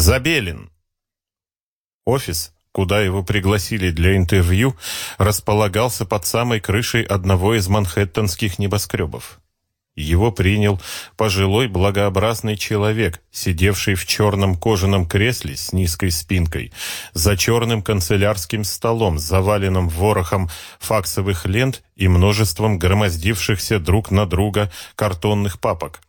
Забелин. Офис, куда его пригласили для интервью, располагался под самой крышей одного из манхэттенских небоскребов. Его принял пожилой благообразный человек, сидевший в черном кожаном кресле с низкой спинкой, за черным канцелярским столом, заваленным ворохом факсовых лент и множеством громоздившихся друг на друга картонных папок.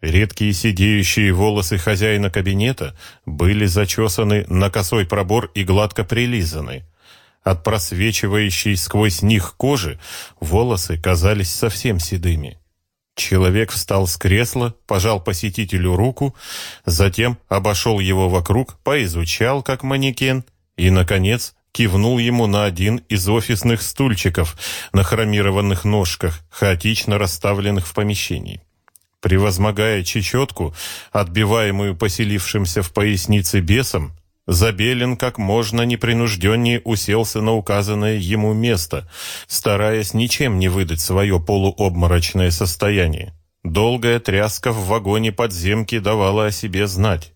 Редкие сидеющие волосы хозяина кабинета были зачесаны на косой пробор и гладко прилизаны. От просвечивающей сквозь них кожи волосы казались совсем седыми. Человек встал с кресла, пожал посетителю руку, затем обошел его вокруг, поизучал как манекен и, наконец, кивнул ему на один из офисных стульчиков на хромированных ножках, хаотично расставленных в помещении. Превозмогая чечетку, отбиваемую поселившимся в пояснице бесом, Забелин как можно непринужденнее уселся на указанное ему место, стараясь ничем не выдать свое полуобморочное состояние. Долгая тряска в вагоне подземки давала о себе знать.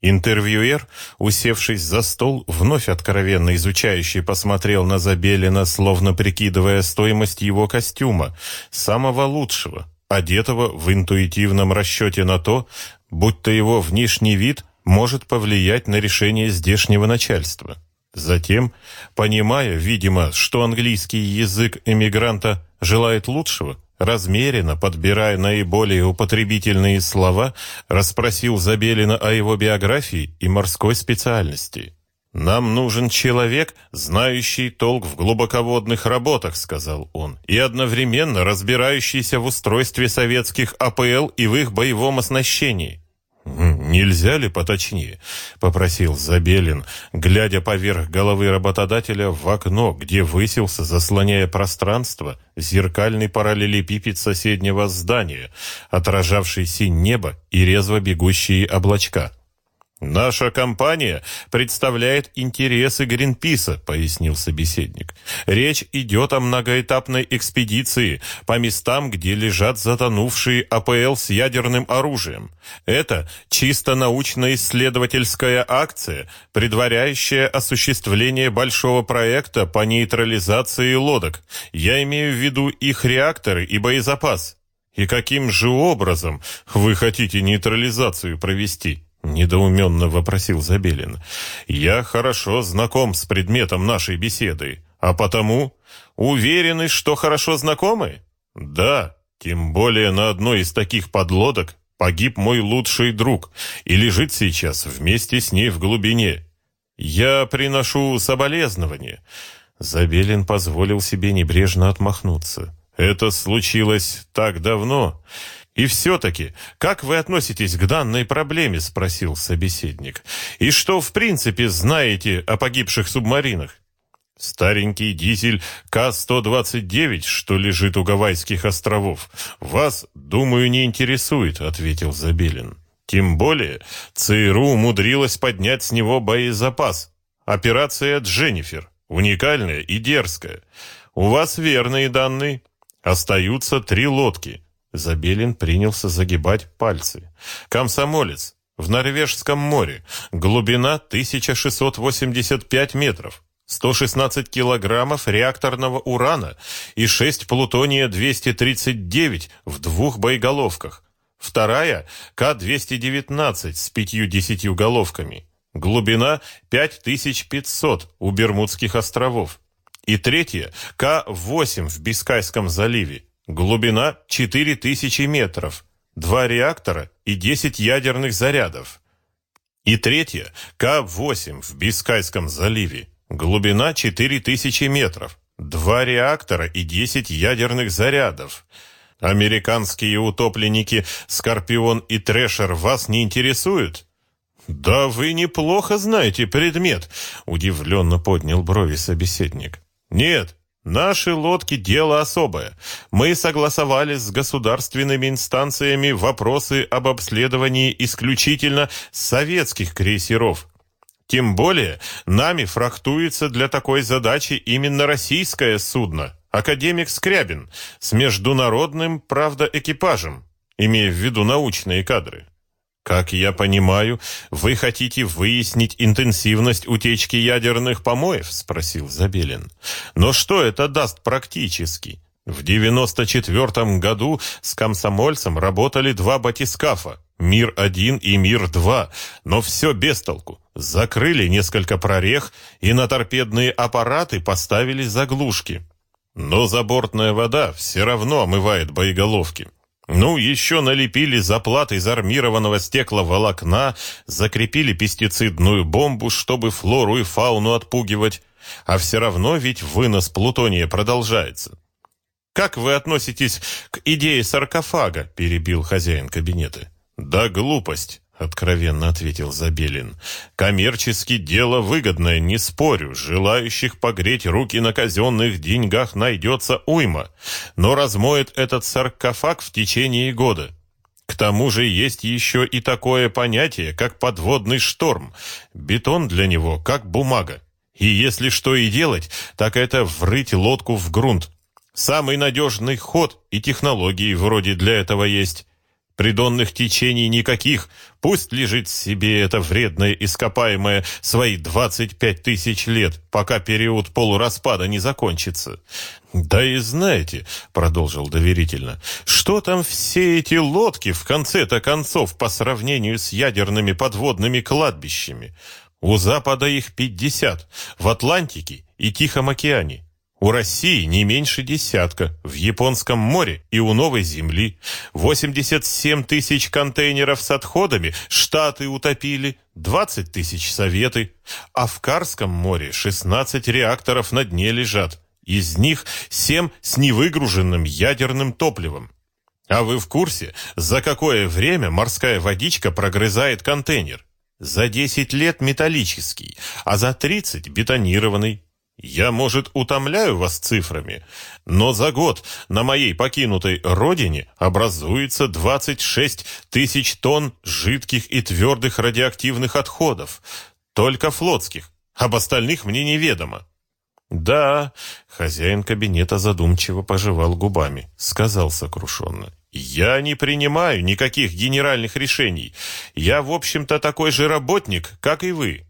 Интервьюер, усевшись за стол, вновь откровенно изучающий посмотрел на Забелина, словно прикидывая стоимость его костюма, самого лучшего, одетого в интуитивном расчете на то, будто его внешний вид может повлиять на решение здешнего начальства. Затем, понимая, видимо, что английский язык эмигранта желает лучшего, размеренно подбирая наиболее употребительные слова, расспросил Забелина о его биографии и морской специальности. «Нам нужен человек, знающий толк в глубоководных работах», — сказал он, «и одновременно разбирающийся в устройстве советских АПЛ и в их боевом оснащении». «Нельзя ли поточнее?» — попросил Забелин, глядя поверх головы работодателя в окно, где высился, заслоняя пространство, зеркальный параллелепипед соседнего здания, отражавший синь небо и резво бегущие облачка. «Наша компания представляет интересы Гринписа», — пояснил собеседник. «Речь идет о многоэтапной экспедиции по местам, где лежат затонувшие АПЛ с ядерным оружием. Это чисто научно-исследовательская акция, предваряющая осуществление большого проекта по нейтрализации лодок. Я имею в виду их реакторы и боезапас. И каким же образом вы хотите нейтрализацию провести?» Недоуменно вопросил Забелин. «Я хорошо знаком с предметом нашей беседы, а потому уверены, что хорошо знакомы?» «Да, тем более на одной из таких подлодок погиб мой лучший друг и лежит сейчас вместе с ней в глубине. Я приношу соболезнования». Забелин позволил себе небрежно отмахнуться. «Это случилось так давно». «И все-таки, как вы относитесь к данной проблеме?» – спросил собеседник. «И что, в принципе, знаете о погибших субмаринах?» «Старенький дизель К-129, что лежит у Гавайских островов, вас, думаю, не интересует», – ответил Забелин. «Тем более ЦРУ умудрилась поднять с него боезапас. Операция «Дженнифер» уникальная и дерзкая. У вас верные данные. Остаются три лодки – Забелин принялся загибать пальцы. «Комсомолец. В Норвежском море. Глубина 1685 метров. 116 килограммов реакторного урана и 6 плутония-239 в двух боеголовках. Вторая – К-219 с пятью-десятью головками. Глубина 5500 у Бермудских островов. И третья – К-8 в Бискайском заливе. Глубина 4000 метров, два реактора и 10 ядерных зарядов. И третья К-8 в Бискайском заливе. Глубина 4000 метров, два реактора и 10 ядерных зарядов. Американские утопленники «Скорпион» и «Трэшер» вас не интересуют? «Да вы неплохо знаете предмет», — удивленно поднял брови собеседник. «Нет, Наши лодки – дело особое. Мы согласовали с государственными инстанциями вопросы об обследовании исключительно советских крейсеров. Тем более, нами фрахтуется для такой задачи именно российское судно «Академик Скрябин» с международным, правда, экипажем, имея в виду научные кадры. Как я понимаю, вы хотите выяснить интенсивность утечки ядерных помоев, спросил Забелин. Но что это даст практически? В 94 году с комсомольцем работали два батискафа, Мир-1 и Мир-2, но все без толку. Закрыли несколько прорех и на торпедные аппараты поставили заглушки. Но забортная вода все равно омывает боеголовки. Ну, еще налепили заплат из армированного стекловолокна, закрепили пестицидную бомбу, чтобы флору и фауну отпугивать. А все равно ведь вынос плутония продолжается. «Как вы относитесь к идее саркофага?» – перебил хозяин кабинета. «Да глупость откровенно ответил Забелин. Коммерчески дело выгодное, не спорю. Желающих погреть руки на казенных деньгах найдется уйма. Но размоет этот саркофаг в течение года. К тому же есть еще и такое понятие, как подводный шторм. Бетон для него как бумага. И если что и делать, так это врыть лодку в грунт. Самый надежный ход и технологии вроде для этого есть. Придонных течений никаких. Пусть лежит себе это вредное ископаемое свои 25 тысяч лет, пока период полураспада не закончится. Да и знаете, продолжил доверительно, что там все эти лодки в конце-то концов по сравнению с ядерными подводными кладбищами? У Запада их 50, в Атлантике и Тихом океане. У России не меньше десятка, в Японском море и у Новой Земли. 87 тысяч контейнеров с отходами Штаты утопили, 20 тысяч Советы. А в Карском море 16 реакторов на дне лежат. Из них 7 с невыгруженным ядерным топливом. А вы в курсе, за какое время морская водичка прогрызает контейнер? За 10 лет металлический, а за 30 бетонированный. Я, может, утомляю вас цифрами, но за год на моей покинутой родине образуется 26 тысяч тонн жидких и твердых радиоактивных отходов, только флотских, об остальных мне неведомо. Да, хозяин кабинета задумчиво пожевал губами, сказал сокрушенно. Я не принимаю никаких генеральных решений. Я, в общем-то, такой же работник, как и вы.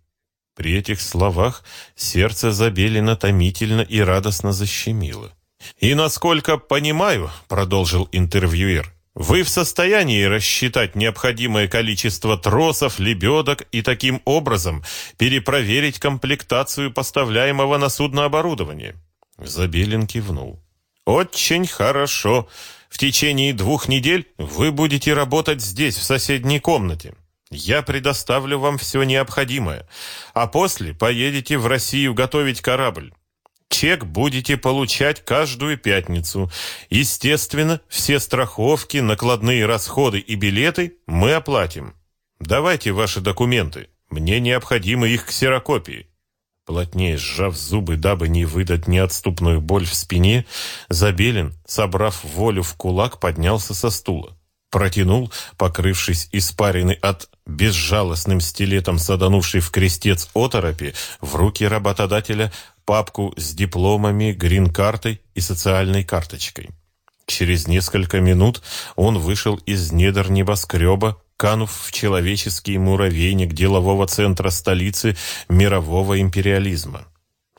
При этих словах сердце Забелина томительно и радостно защемило. «И насколько понимаю, — продолжил интервьюер, — вы в состоянии рассчитать необходимое количество тросов, лебедок и таким образом перепроверить комплектацию поставляемого на судно оборудования?» Забелин кивнул. «Очень хорошо. В течение двух недель вы будете работать здесь, в соседней комнате. Я предоставлю вам все необходимое, а после поедете в Россию готовить корабль. Чек будете получать каждую пятницу. Естественно, все страховки, накладные расходы и билеты мы оплатим. Давайте ваши документы. Мне необходимы их ксерокопии. Плотнее сжав зубы, дабы не выдать неотступную боль в спине, Забелин, собрав волю в кулак, поднялся со стула протянул, покрывшись испаренной от безжалостным стилетом саданувший в крестец оторопи, в руки работодателя папку с дипломами, грин-картой и социальной карточкой. Через несколько минут он вышел из недр небоскреба, канув в человеческий муравейник делового центра столицы мирового империализма.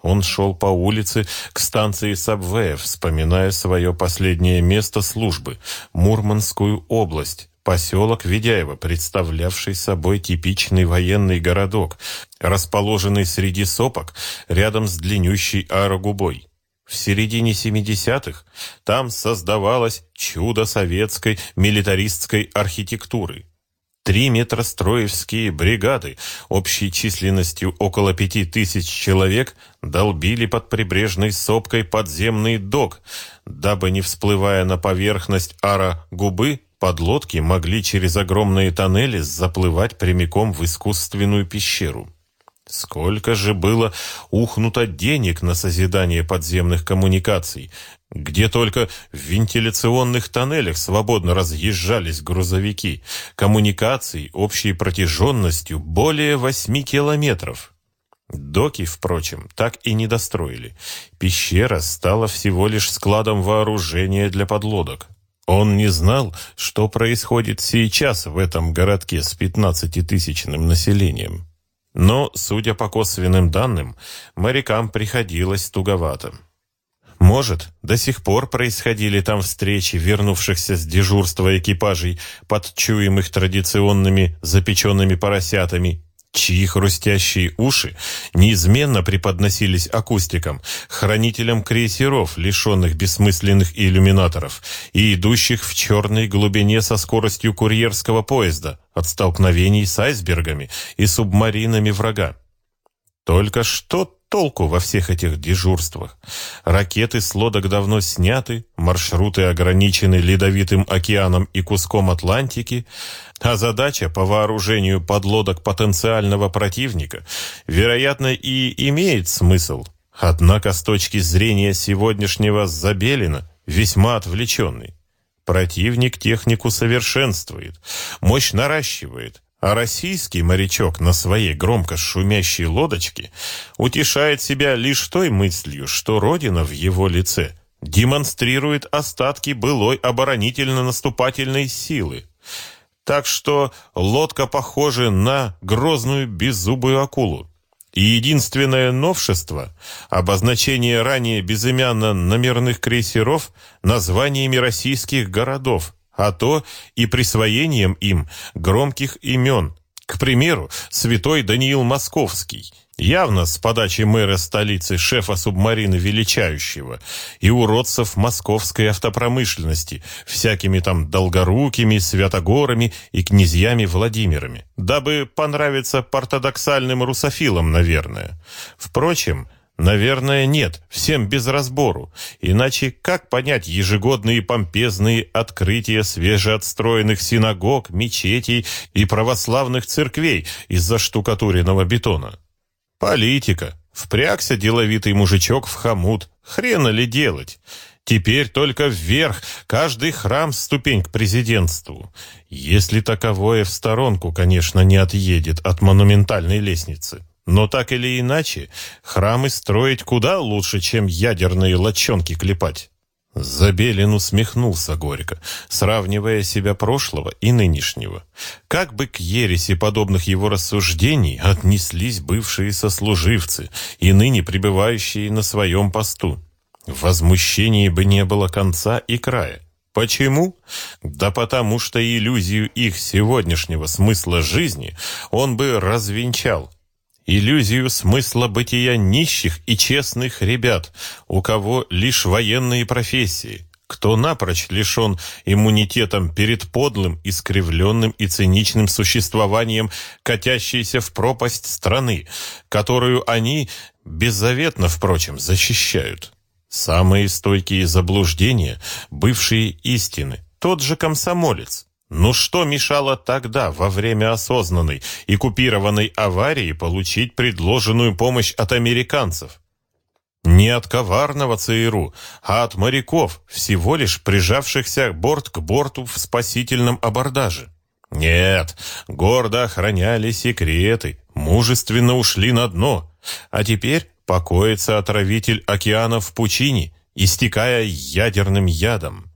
Он шел по улице к станции Сабвея, вспоминая свое последнее место службы – Мурманскую область, поселок Ведяево, представлявший собой типичный военный городок, расположенный среди сопок рядом с длиннющей аэрогубой. В середине 70-х там создавалось чудо советской милитаристской архитектуры – Три метростроевские бригады общей численностью около пяти тысяч человек долбили под прибрежной сопкой подземный док, дабы, не всплывая на поверхность ара губы, подлодки могли через огромные тоннели заплывать прямиком в искусственную пещеру. Сколько же было ухнуто денег на созидание подземных коммуникаций, где только в вентиляционных тоннелях свободно разъезжались грузовики, коммуникаций общей протяженностью более 8 километров. Доки, впрочем, так и не достроили. Пещера стала всего лишь складом вооружения для подлодок. Он не знал, что происходит сейчас в этом городке с 15-тысячным населением. Но, судя по косвенным данным, морякам приходилось туговато. Может, до сих пор происходили там встречи вернувшихся с дежурства экипажей, подчуемых традиционными запеченными поросятами, чьи хрустящие уши неизменно преподносились акустикам, хранителям крейсеров, лишенных бессмысленных иллюминаторов и идущих в черной глубине со скоростью курьерского поезда от столкновений с айсбергами и субмаринами врага. Только что толку во всех этих дежурствах? Ракеты с лодок давно сняты, маршруты ограничены ледовитым океаном и куском Атлантики, а задача по вооружению подлодок потенциального противника, вероятно, и имеет смысл. Однако с точки зрения сегодняшнего Забелина весьма отвлеченный. Противник технику совершенствует, мощь наращивает, а российский морячок на своей громко шумящей лодочке утешает себя лишь той мыслью, что Родина в его лице демонстрирует остатки былой оборонительно-наступательной силы. Так что лодка похожа на грозную беззубую акулу. И единственное новшество – обозначение ранее безымянно номерных крейсеров названиями российских городов – а то и присвоением им громких имен. К примеру, святой Даниил Московский, явно с подачи мэра столицы, шефа субмарины величающего, и уродцев московской автопромышленности, всякими там долгорукими, святогорами и князьями Владимирами, дабы понравиться портодоксальным русофилам, наверное. Впрочем, Наверное, нет, всем без разбору. Иначе как понять ежегодные помпезные открытия свежеотстроенных синагог, мечетей и православных церквей из-за штукатуренного бетона? Политика. Впрягся деловитый мужичок в хомут. Хрена ли делать? Теперь только вверх, каждый храм ступень к президентству. Если таковое в сторонку, конечно, не отъедет от монументальной лестницы. Но так или иначе, храмы строить куда лучше, чем ядерные лочонки клепать. Забелин усмехнулся горько, сравнивая себя прошлого и нынешнего. Как бы к ереси подобных его рассуждений отнеслись бывшие сослуживцы и ныне пребывающие на своем посту? В возмущении бы не было конца и края. Почему? Да потому что иллюзию их сегодняшнего смысла жизни он бы развенчал, иллюзию смысла бытия нищих и честных ребят, у кого лишь военные профессии, кто напрочь лишен иммунитетом перед подлым, искривленным и циничным существованием, катящейся в пропасть страны, которую они беззаветно, впрочем, защищают. Самые стойкие заблуждения, бывшие истины, тот же комсомолец, ну что мешало тогда, во время осознанной и купированной аварии, получить предложенную помощь от американцев? Не от коварного ЦРУ, а от моряков, всего лишь прижавшихся борт к борту в спасительном абордаже. Нет, гордо охраняли секреты, мужественно ушли на дно, а теперь покоится отравитель океана в пучине, истекая ядерным ядом.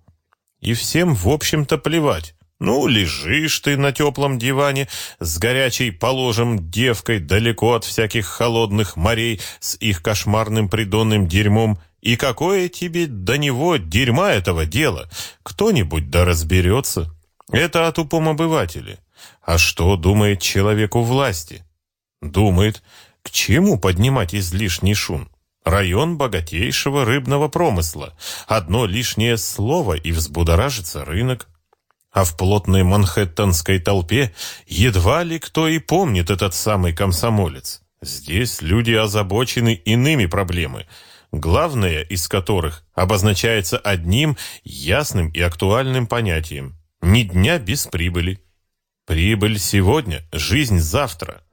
И всем, в общем-то, плевать. Ну, лежишь ты на теплом диване с горячей положим девкой далеко от всяких холодных морей с их кошмарным придонным дерьмом, и какое тебе до него дерьма этого дела? Кто-нибудь да разберется. Это о тупом обывателе. А что думает человек у власти? Думает, к чему поднимать излишний шум? Район богатейшего рыбного промысла. Одно лишнее слово и взбудоражится рынок а в плотной манхэттенской толпе едва ли кто и помнит этот самый комсомолец. Здесь люди озабочены иными проблемами, главное из которых обозначается одним ясным и актуальным понятием – ни дня без прибыли. Прибыль сегодня, жизнь завтра.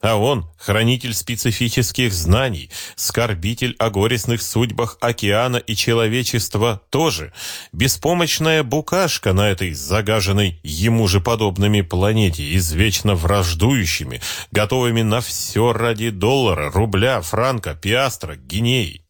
А он, хранитель специфических знаний, скорбитель о горестных судьбах океана и человечества тоже, беспомощная букашка на этой загаженной ему же подобными планете, извечно враждующими, готовыми на все ради доллара, рубля, франка, пиастра, гинеи.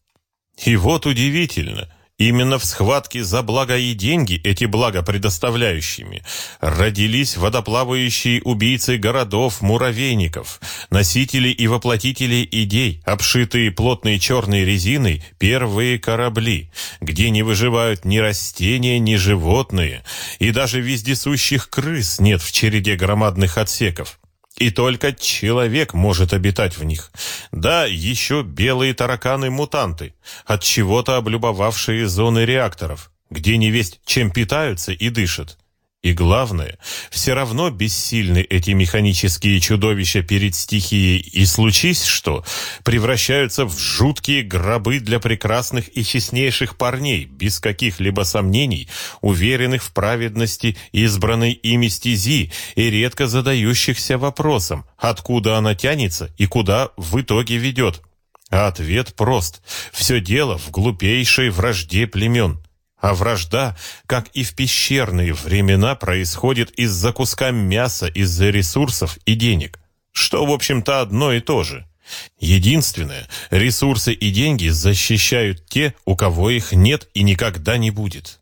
И вот удивительно, Именно в схватке за благо и деньги, эти блага предоставляющими, родились водоплавающие убийцы городов, муравейников, носители и воплотители идей, обшитые плотной черной резиной, первые корабли, где не выживают ни растения, ни животные, и даже вездесущих крыс нет в череде громадных отсеков. И только человек может обитать в них. Да, еще белые тараканы-мутанты, от чего-то облюбовавшие зоны реакторов, где не весть чем питаются и дышат. И главное, все равно бессильны эти механические чудовища перед стихией, и случись что, превращаются в жуткие гробы для прекрасных и честнейших парней, без каких-либо сомнений, уверенных в праведности избранной ими стези и редко задающихся вопросом, откуда она тянется и куда в итоге ведет. А ответ прост. Все дело в глупейшей вражде племен. А вражда, как и в пещерные времена, происходит из-за куска мяса, из-за ресурсов и денег. Что, в общем-то, одно и то же. Единственное, ресурсы и деньги защищают те, у кого их нет и никогда не будет.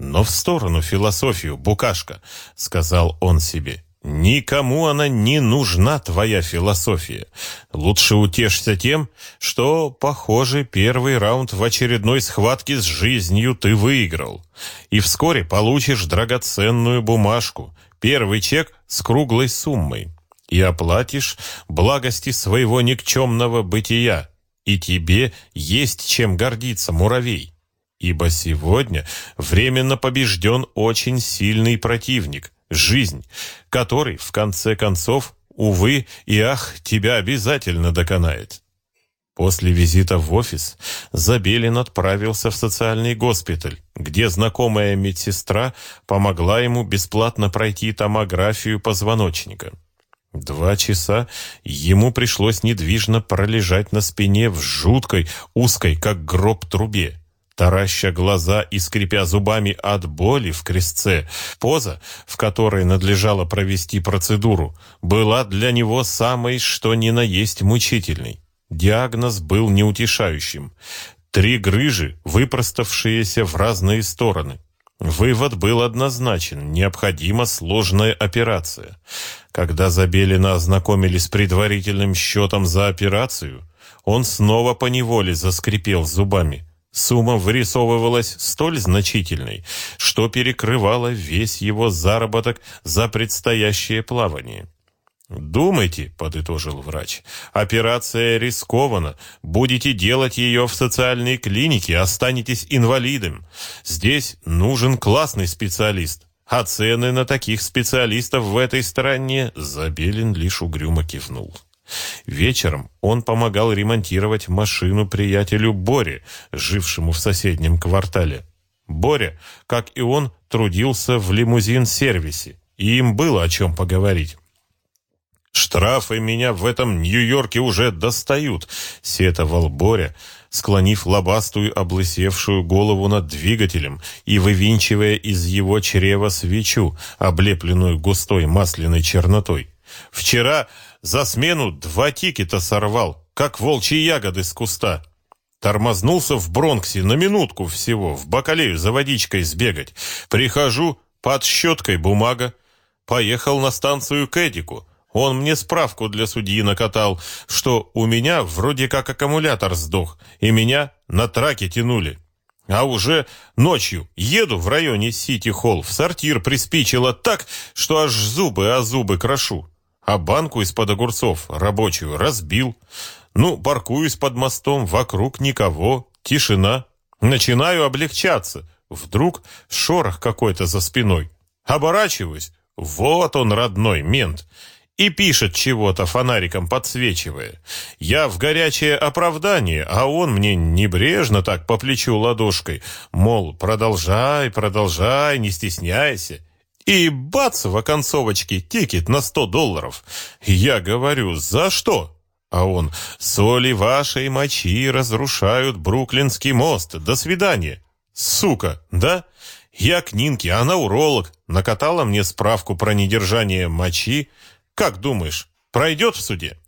Но в сторону философию, букашка, сказал он себе. Никому она не нужна, твоя философия. Лучше утешься тем, что, похоже, первый раунд в очередной схватке с жизнью ты выиграл. И вскоре получишь драгоценную бумажку, первый чек с круглой суммой. И оплатишь благости своего никчемного бытия. И тебе есть чем гордиться, муравей. Ибо сегодня временно побежден очень сильный противник — жизнь, который, в конце концов, увы и ах, тебя обязательно доконает. После визита в офис Забелин отправился в социальный госпиталь, где знакомая медсестра помогла ему бесплатно пройти томографию позвоночника. Два часа ему пришлось недвижно пролежать на спине в жуткой, узкой, как гроб, трубе тараща глаза и скрипя зубами от боли в крестце. Поза, в которой надлежало провести процедуру, была для него самой что ни на есть мучительной. Диагноз был неутешающим. Три грыжи, выпроставшиеся в разные стороны. Вывод был однозначен – необходима сложная операция. Когда Забелина ознакомили с предварительным счетом за операцию, он снова поневоле заскрипел зубами – Сумма вырисовывалась столь значительной, что перекрывала весь его заработок за предстоящее плавание. «Думайте», — подытожил врач, — «операция рискована. Будете делать ее в социальной клинике, останетесь инвалидом. Здесь нужен классный специалист. А цены на таких специалистов в этой стране Забелин лишь угрюмо кивнул». Вечером он помогал ремонтировать машину приятелю Боре, жившему в соседнем квартале. Боря, как и он, трудился в лимузин-сервисе, и им было о чем поговорить. «Штрафы меня в этом Нью-Йорке уже достают», — сетовал Боря, склонив лобастую облысевшую голову над двигателем и вывинчивая из его чрева свечу, облепленную густой масляной чернотой. «Вчера за смену два тикета сорвал, как волчьи ягоды с куста. Тормознулся в Бронксе на минутку всего, в бакалею за водичкой сбегать. Прихожу, под щеткой бумага. Поехал на станцию к Эдику. Он мне справку для судьи накатал, что у меня вроде как аккумулятор сдох, и меня на траке тянули. А уже ночью еду в районе Сити-Холл, в сортир приспичило так, что аж зубы о зубы крошу а банку из-под огурцов рабочую разбил. Ну, паркуюсь под мостом, вокруг никого, тишина. Начинаю облегчаться. Вдруг шорох какой-то за спиной. Оборачиваюсь. Вот он, родной мент. И пишет чего-то фонариком подсвечивая. Я в горячее оправдание, а он мне небрежно так по плечу ладошкой. Мол, продолжай, продолжай, не стесняйся. И бац, в оконцовочке тикет на сто долларов. Я говорю, за что? А он, соли вашей мочи разрушают Бруклинский мост. До свидания. Сука, да? Я к Нинке, она уролог. Накатала мне справку про недержание мочи. Как думаешь, пройдет в суде?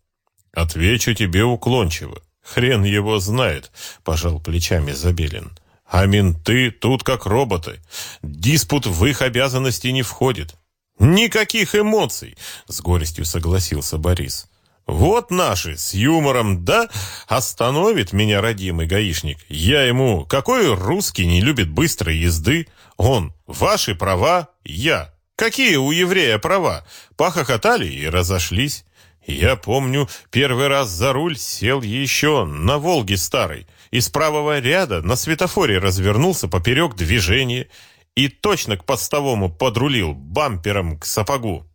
Отвечу тебе уклончиво. Хрен его знает, пожал плечами Забелин. А менты тут как роботы. Диспут в их обязанности не входит. Никаких эмоций, с горестью согласился Борис. Вот наши, с юмором, да, остановит меня родимый гаишник. Я ему, какой русский не любит быстрой езды? Он, ваши права, я. Какие у еврея права? Похохотали и разошлись. Я помню, первый раз за руль сел еще на «Волге» старой. Из правого ряда на светофоре развернулся поперек движения и точно к постовому подрулил бампером к сапогу.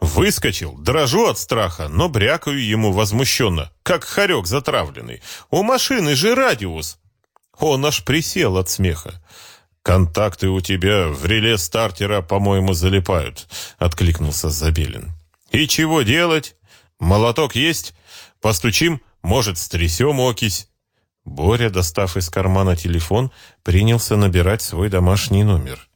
Выскочил, дрожу от страха, но брякаю ему возмущенно, как хорек затравленный. У машины же радиус. Он аж присел от смеха. «Контакты у тебя в реле стартера, по-моему, залипают», — откликнулся Забелин. «И чего делать? Молоток есть? Постучим, может, стрясем окись». Боря, достав из кармана телефон, принялся набирать свой домашний номер.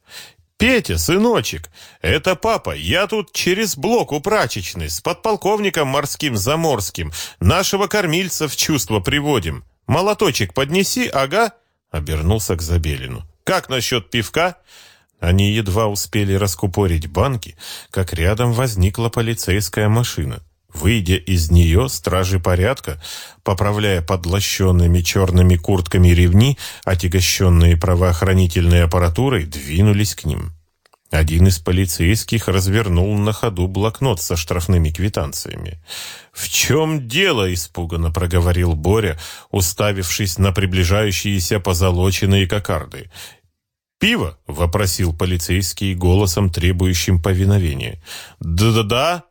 «Петя, сыночек, это папа, я тут через блок у прачечной с подполковником морским Заморским нашего кормильца в чувство приводим. Молоточек поднеси, ага?» Обернулся к Забелину. «Как насчет пивка?» Они едва успели раскупорить банки, как рядом возникла полицейская машина. Выйдя из нее, стражи порядка, поправляя подлощенными черными куртками ремни, отягощенные правоохранительной аппаратурой, двинулись к ним. Один из полицейских развернул на ходу блокнот со штрафными квитанциями. «В чем дело?» — испуганно проговорил Боря, уставившись на приближающиеся позолоченные кокарды. «Пиво?» — вопросил полицейский голосом, требующим повиновения. «Да-да-да!»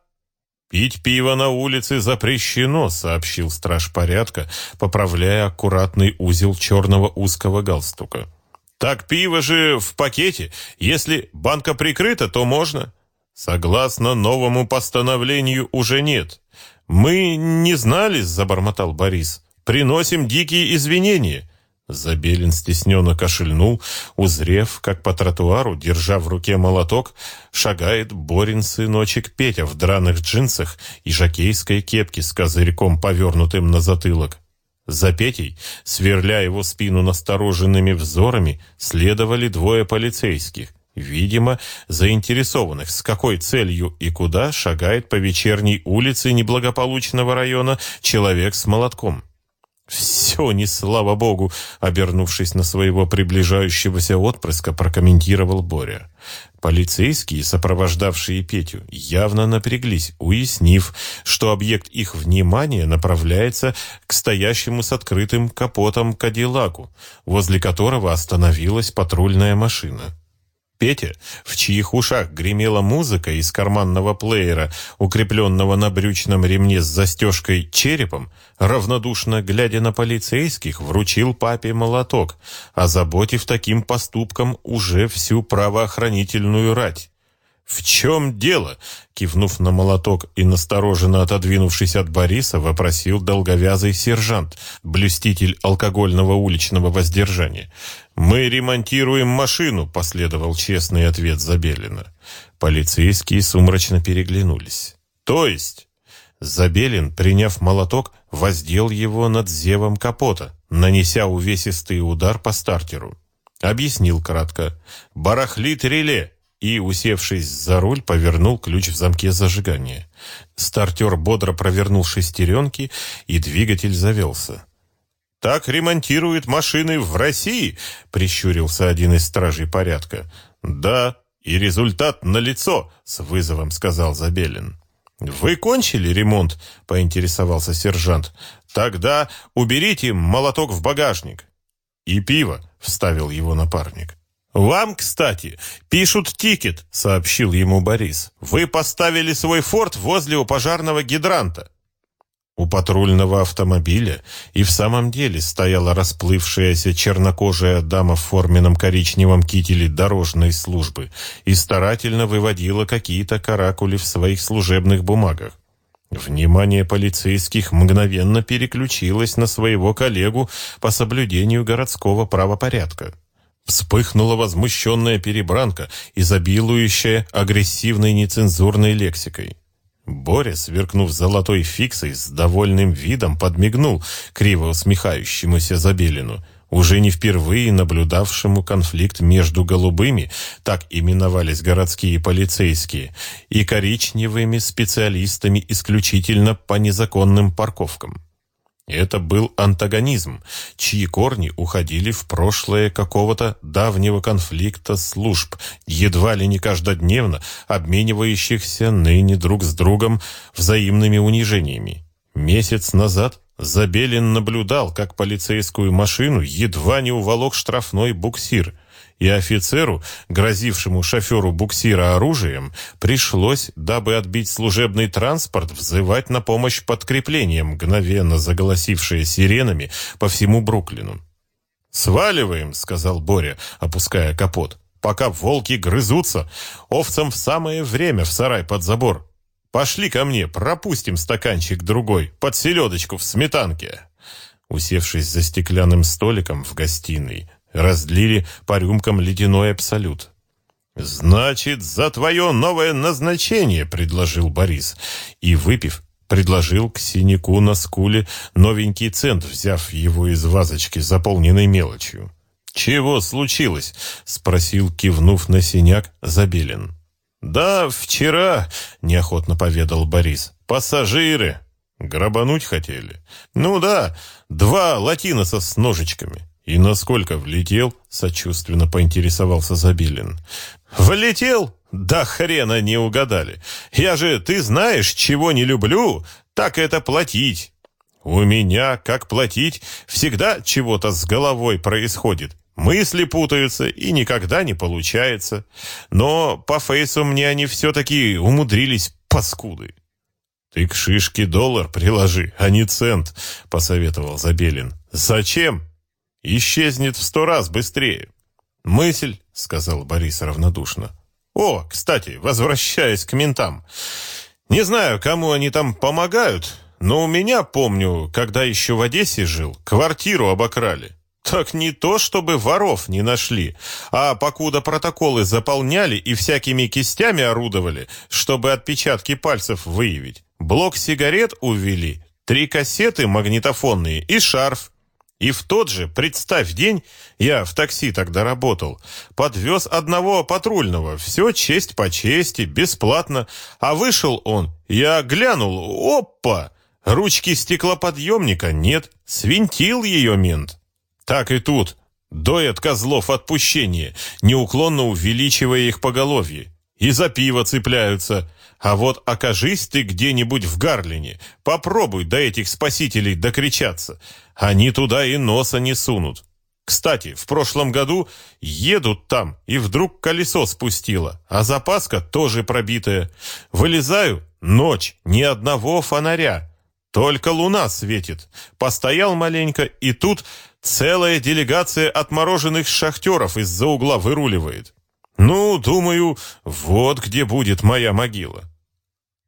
«Пить пиво на улице запрещено», — сообщил страж порядка, поправляя аккуратный узел черного узкого галстука. «Так пиво же в пакете. Если банка прикрыта, то можно». «Согласно новому постановлению уже нет». «Мы не знали», — забормотал Борис. «Приносим дикие извинения. Забелин стесненно кашельнул, узрев, как по тротуару, держа в руке молоток, шагает Борин сыночек Петя в драных джинсах и жакейской кепке с козырьком, повернутым на затылок. За Петей, сверля его спину настороженными взорами, следовали двое полицейских, видимо, заинтересованных, с какой целью и куда шагает по вечерней улице неблагополучного района человек с молотком. «Все не слава богу!» — обернувшись на своего приближающегося отпрыска, прокомментировал Боря. Полицейские, сопровождавшие Петю, явно напряглись, уяснив, что объект их внимания направляется к стоящему с открытым капотом Кадиллаку, возле которого остановилась патрульная машина. Петя, в чьих ушах гремела музыка из карманного плеера, укрепленного на брючном ремне с застежкой черепом, равнодушно глядя на полицейских, вручил папе молоток, озаботив таким поступком уже всю правоохранительную рать. «В чем дело?» — кивнув на молоток и настороженно отодвинувшись от Бориса, вопросил долговязый сержант, блюститель алкогольного уличного воздержания. «Мы ремонтируем машину», — последовал честный ответ Забелина. Полицейские сумрачно переглянулись. «То есть?» Забелин, приняв молоток, воздел его над зевом капота, нанеся увесистый удар по стартеру. Объяснил кратко. «Барахлит реле!» и, усевшись за руль, повернул ключ в замке зажигания. Стартер бодро провернул шестеренки, и двигатель завелся. «Так ремонтируют машины в России?» — прищурился один из стражей порядка. «Да, и результат налицо», — с вызовом сказал Забелин. «Вы кончили ремонт?» — поинтересовался сержант. «Тогда уберите молоток в багажник». «И пиво», — вставил его напарник. «Вам, кстати, пишут тикет», — сообщил ему Борис. «Вы поставили свой форт возле у пожарного гидранта». У патрульного автомобиля и в самом деле стояла расплывшаяся чернокожая дама в форменном коричневом кителе дорожной службы и старательно выводила какие-то каракули в своих служебных бумагах. Внимание полицейских мгновенно переключилось на своего коллегу по соблюдению городского правопорядка. Вспыхнула возмущенная перебранка, изобилующая агрессивной нецензурной лексикой. Боря, сверкнув золотой фиксой, с довольным видом подмигнул криво усмехающемуся Забелину. уже не впервые наблюдавшему конфликт между голубыми, так именовались городские полицейские, и коричневыми специалистами исключительно по незаконным парковкам. Это был антагонизм, чьи корни уходили в прошлое какого-то давнего конфликта служб, едва ли не каждодневно обменивающихся ныне друг с другом взаимными унижениями. Месяц назад Забелин наблюдал, как полицейскую машину едва не уволок штрафной буксир, и офицеру, грозившему шоферу буксира оружием, пришлось, дабы отбить служебный транспорт, взывать на помощь подкреплением, мгновенно заголосившие сиренами по всему Бруклину. «Сваливаем», — сказал Боря, опуская капот. «Пока волки грызутся, овцам в самое время в сарай под забор. Пошли ко мне, пропустим стаканчик другой, под селедочку в сметанке». Усевшись за стеклянным столиком в гостиной, разлили по рюмкам ледяной абсолют. «Значит, за твое новое назначение», — предложил Борис. И, выпив, предложил к синяку на скуле новенький цент, взяв его из вазочки, заполненной мелочью. «Чего случилось?» — спросил, кивнув на синяк, Забелин. «Да, вчера», — неохотно поведал Борис, — «пассажиры. Грабануть хотели. Ну да, два латиноса с ножичками. И насколько влетел, сочувственно поинтересовался Забилин. Влетел? Да хрена не угадали. Я же, ты знаешь, чего не люблю, так это платить. У меня, как платить, всегда чего-то с головой происходит. Мысли путаются и никогда не получается. Но по фейсу мне они все-таки умудрились, паскуды. «Ты к шишке доллар приложи, а не цент», — посоветовал Забелин. «Зачем? Исчезнет в сто раз быстрее». «Мысль», — сказал Борис равнодушно. «О, кстати, возвращаясь к ментам. Не знаю, кому они там помогают, но у меня, помню, когда еще в Одессе жил, квартиру обокрали. Так не то, чтобы воров не нашли, а покуда протоколы заполняли и всякими кистями орудовали, чтобы отпечатки пальцев выявить. Блок сигарет увели, три кассеты магнитофонные и шарф. И в тот же, представь, день, я в такси тогда работал, подвез одного патрульного, все честь по чести, бесплатно, а вышел он, я глянул, опа, ручки стеклоподъемника нет, свинтил ее мент. Так и тут, доят козлов отпущения, неуклонно увеличивая их поголовье, и за пиво цепляются, а вот окажись ты где-нибудь в Гарлине, попробуй до этих спасителей докричаться. Они туда и носа не сунут. Кстати, в прошлом году едут там, и вдруг колесо спустило, а запаска тоже пробитая. Вылезаю, ночь, ни одного фонаря. Только луна светит. Постоял маленько, и тут целая делегация отмороженных шахтеров из-за угла выруливает. Ну, думаю, вот где будет моя могила.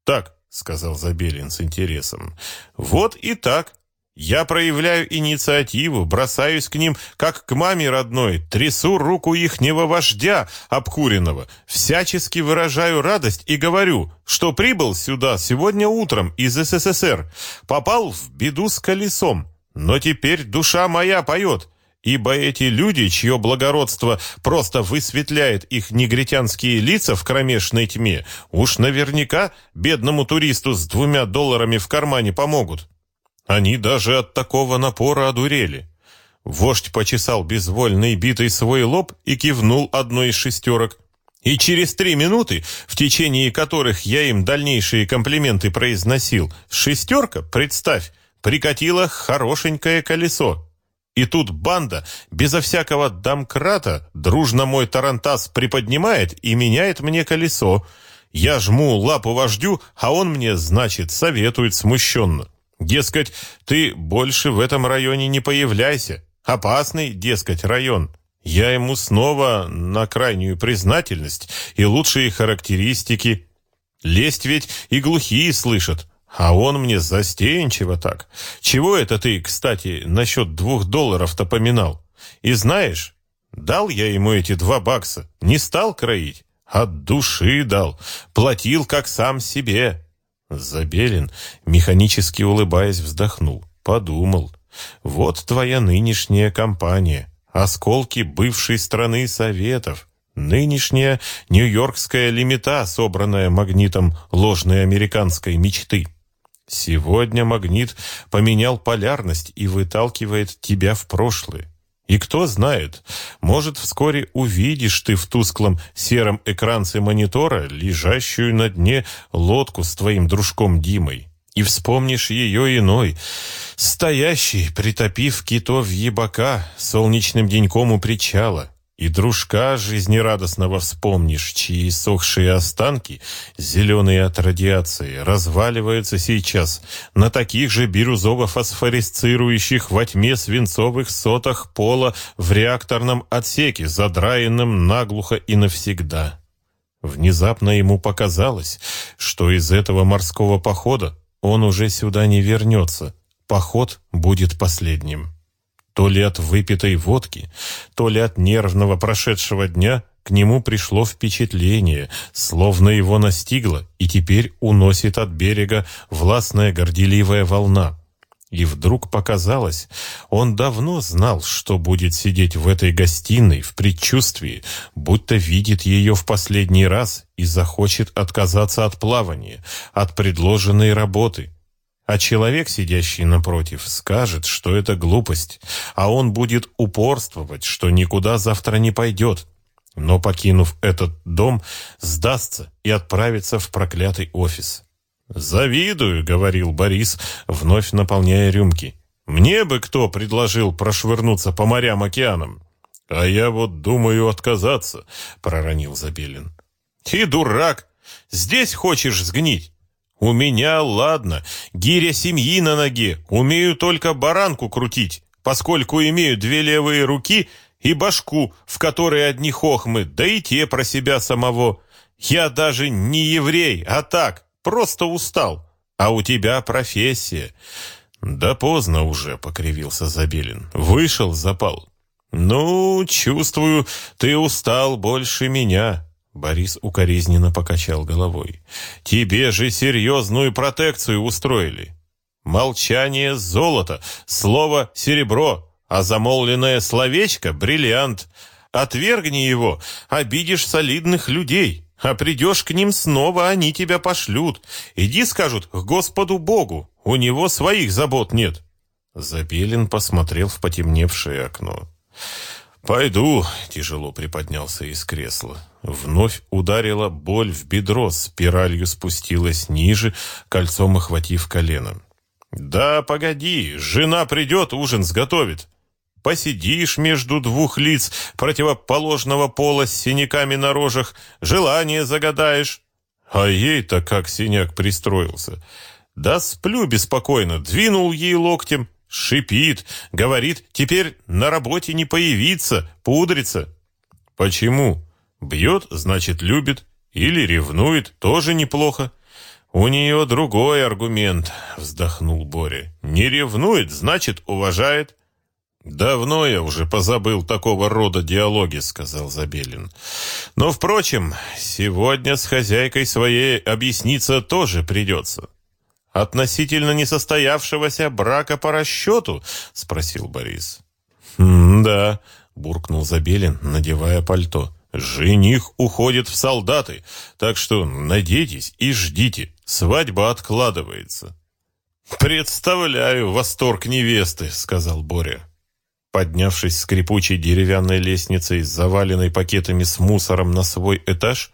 «Так», — сказал Забелин с интересом, — «вот и так. Я проявляю инициативу, бросаюсь к ним, как к маме родной, трясу руку ихнего вождя, обкуренного, всячески выражаю радость и говорю, что прибыл сюда сегодня утром из СССР, попал в беду с колесом, но теперь душа моя поет, ибо эти люди, чье благородство просто высветляет их негритянские лица в кромешной тьме, уж наверняка бедному туристу с двумя долларами в кармане помогут. Они даже от такого напора одурели. Вождь почесал безвольный битый свой лоб и кивнул одной из шестерок. И через три минуты, в течение которых я им дальнейшие комплименты произносил, шестерка, представь, прикатила хорошенькое колесо. И тут банда, безо всякого домкрата, дружно мой тарантас приподнимает и меняет мне колесо. Я жму лапу вождю, а он мне, значит, советует смущенно. Дескать, ты больше в этом районе не появляйся. Опасный, дескать, район. Я ему снова на крайнюю признательность и лучшие характеристики. Лезть ведь и глухие слышат. А он мне застенчиво так. Чего это ты, кстати, насчет двух долларов-то поминал? И знаешь, дал я ему эти два бакса, не стал кроить, от души дал, платил как сам себе. Забелин, механически улыбаясь, вздохнул, подумал. Вот твоя нынешняя компания, осколки бывшей страны Советов, нынешняя нью-йоркская лимита, собранная магнитом ложной американской мечты. Сегодня магнит поменял полярность и выталкивает тебя в прошлое. И кто знает, может, вскоре увидишь ты в тусклом сером экранце монитора лежащую на дне лодку с твоим дружком Димой. И вспомнишь ее иной, стоящий, притопив китов ебака солнечным деньком у причала, и дружка жизнерадостного вспомнишь, чьи сохшие останки, зеленые от радиации, разваливаются сейчас на таких же бирюзово-фосфорисцирующих во тьме свинцовых сотах пола в реакторном отсеке, задраенном наглухо и навсегда. Внезапно ему показалось, что из этого морского похода он уже сюда не вернется. Поход будет последним. То ли от выпитой водки, то ли от нервного прошедшего дня к нему пришло впечатление, словно его настигло и теперь уносит от берега властная горделивая волна. И вдруг показалось, он давно знал, что будет сидеть в этой гостиной в предчувствии, будто видит ее в последний раз и захочет отказаться от плавания, от предложенной работы, а человек, сидящий напротив, скажет, что это глупость, а он будет упорствовать, что никуда завтра не пойдет. Но, покинув этот дом, сдастся и отправится в проклятый офис. «Завидую», — говорил Борис, вновь наполняя рюмки. «Мне бы кто предложил прошвырнуться по морям-океанам?» «А я вот думаю отказаться», — проронил Забелин. «Ты дурак! Здесь хочешь сгнить? У меня, ладно, гиря семьи на ноге, умею только баранку крутить, поскольку имею две левые руки и башку, в которой одни хохмы, да и те про себя самого. Я даже не еврей, а так, просто устал. А у тебя профессия. Да поздно уже, покривился Забелин. Вышел запал. Ну, чувствую, ты устал больше меня. Борис укоризненно покачал головой. «Тебе же серьезную протекцию устроили. Молчание — золото, слово — серебро, а замолвленное словечко — бриллиант. Отвергни его, обидишь солидных людей, а придешь к ним снова, они тебя пошлют. Иди, скажут, к Господу Богу, у него своих забот нет». Забелин посмотрел в потемневшее окно. «Пойду», — тяжело приподнялся из кресла. Вновь ударила боль в бедро, спиралью спустилась ниже, кольцом охватив колено. «Да, погоди, жена придет, ужин сготовит. Посидишь между двух лиц противоположного пола с синяками на рожах, желание загадаешь». А ей-то как синяк пристроился. «Да сплю беспокойно», двинул ей локтем, шипит, говорит, теперь на работе не появиться, пудрится. Почему? Бьет, значит, любит. Или ревнует, тоже неплохо. У нее другой аргумент, вздохнул Боря. Не ревнует, значит, уважает. «Давно я уже позабыл такого рода диалоги», — сказал Забелин. «Но, впрочем, сегодня с хозяйкой своей объясниться тоже придется. «Относительно несостоявшегося брака по расчету?» — спросил Борис. «Да», — буркнул Забелин, надевая пальто. «Жених уходит в солдаты, так что надейтесь и ждите, свадьба откладывается». «Представляю восторг невесты», — сказал Боря. Поднявшись скрипучей деревянной лестницей, заваленной пакетами с мусором на свой этаж,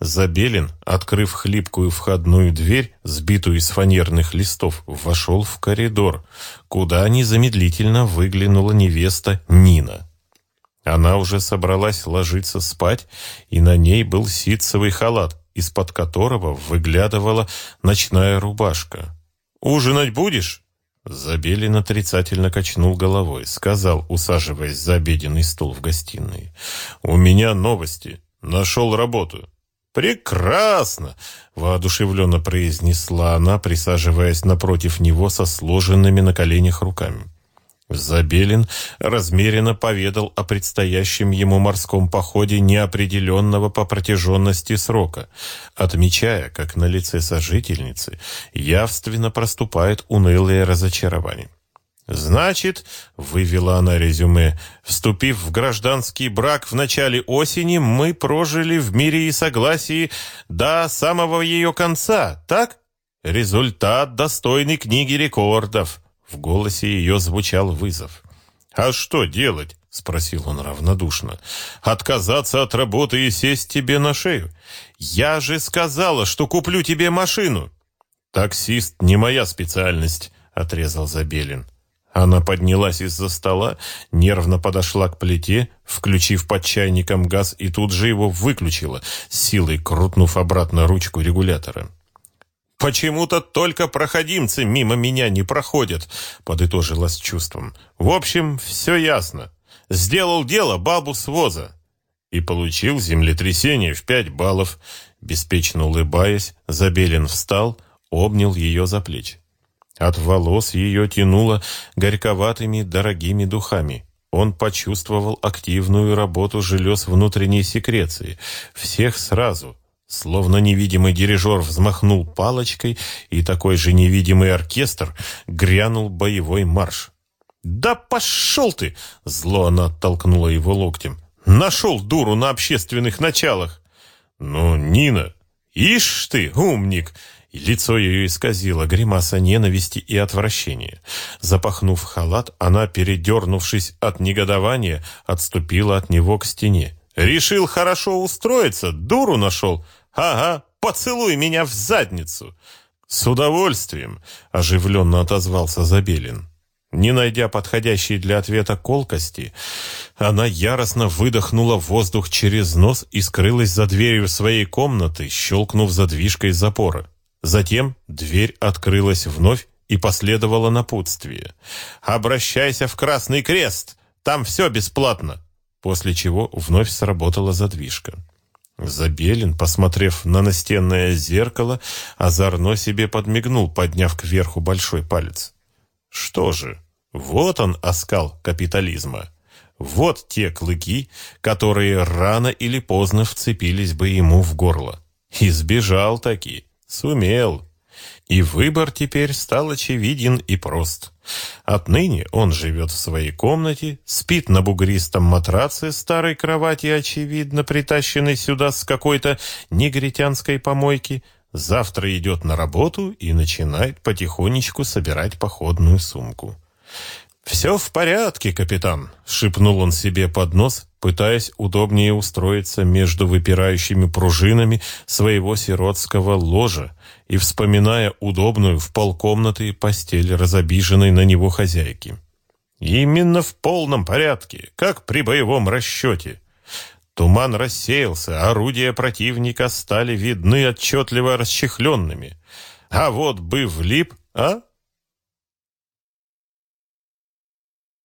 Забелин, открыв хлипкую входную дверь, сбитую из фанерных листов, вошел в коридор, куда незамедлительно выглянула невеста Нина. Она уже собралась ложиться спать, и на ней был ситцевый халат, из-под которого выглядывала ночная рубашка. «Ужинать будешь?» Забелин отрицательно качнул головой, сказал, усаживаясь за обеденный стол в гостиной. «У меня новости. Нашел работу». «Прекрасно!» — воодушевленно произнесла она, присаживаясь напротив него со сложенными на коленях руками. Забелин размеренно поведал о предстоящем ему морском походе неопределенного по протяженности срока, отмечая, как на лице сожительницы явственно проступает унылое разочарование. «Значит, — вывела она резюме, — вступив в гражданский брак в начале осени, мы прожили в мире и согласии до самого ее конца, так? Результат достойный книги рекордов». В голосе ее звучал вызов. «А что делать?» — спросил он равнодушно. «Отказаться от работы и сесть тебе на шею? Я же сказала, что куплю тебе машину!» «Таксист не моя специальность», — отрезал Забелин. Она поднялась из-за стола, нервно подошла к плите, включив под чайником газ и тут же его выключила, силой крутнув обратно ручку регулятора. «Почему-то только проходимцы мимо меня не проходят», — подытожила с чувством. «В общем, все ясно. Сделал дело бабу с воза». И получил землетрясение в пять баллов. Беспечно улыбаясь, Забелин встал, обнял ее за плечи. От волос ее тянуло горьковатыми дорогими духами. Он почувствовал активную работу желез внутренней секреции. Всех сразу. Словно невидимый дирижер взмахнул палочкой, и такой же невидимый оркестр грянул боевой марш. «Да пошел ты!» — зло она оттолкнула его локтем. «Нашел дуру на общественных началах!» «Ну, Нина, ишь ты, умник!» и лицо ее исказило гримаса ненависти и отвращения. Запахнув халат, она, передернувшись от негодования, отступила от него к стене. «Решил хорошо устроиться? Дуру нашел? Ага, поцелуй меня в задницу!» «С удовольствием!» — оживленно отозвался Забелин. Не найдя подходящей для ответа колкости, она яростно выдохнула воздух через нос и скрылась за дверью своей комнаты, щелкнув задвижкой запора. Затем дверь открылась вновь и последовало напутствие. «Обращайся в Красный Крест! Там все бесплатно!» После чего вновь сработала задвижка. Забелин, посмотрев на настенное зеркало, озорно себе подмигнул, подняв кверху большой палец. Что же, вот он оскал капитализма. Вот те клыки, которые рано или поздно вцепились бы ему в горло. Избежал таки. Сумел. И выбор теперь стал очевиден и прост. Отныне он живет в своей комнате, спит на бугристом матраце старой кровати, очевидно, притащенной сюда с какой-то негритянской помойки, завтра идет на работу и начинает потихонечку собирать походную сумку. «Все в порядке, капитан», — шепнул он себе под нос, пытаясь удобнее устроиться между выпирающими пружинами своего сиротского ложа и вспоминая удобную в полкомнаты постель разобиженной на него хозяйки. «Именно в полном порядке, как при боевом расчете». Туман рассеялся, орудия противника стали видны отчетливо расчехленными. А вот бы влип, а?